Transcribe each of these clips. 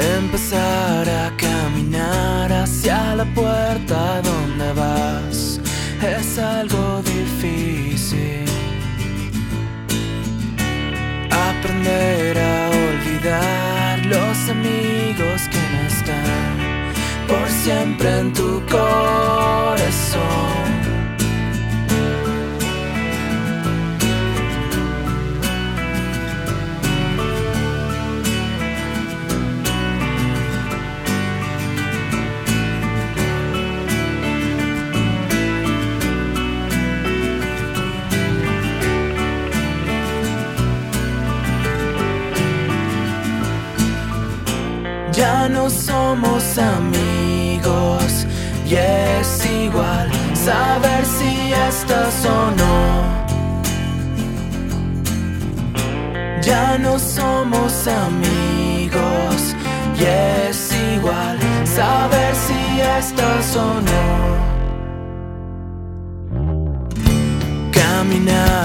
Empezar a caminar hacia la puerta donde vas es algo difícil. Aprender a olvidar los amigos que no están por siempre en tu corazón. Ya no somos amigos y es igual saber si estás o no. Ya no somos amigos y es igual saber si estás o no. Caminar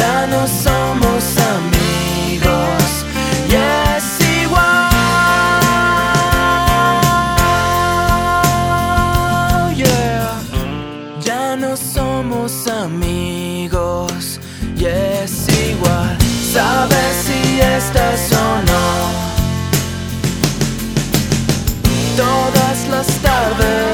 ya no somos amigos y es igual. Yeah. Ya no somos amigos y es igual. Sabes si estás o no. Todas las tardes.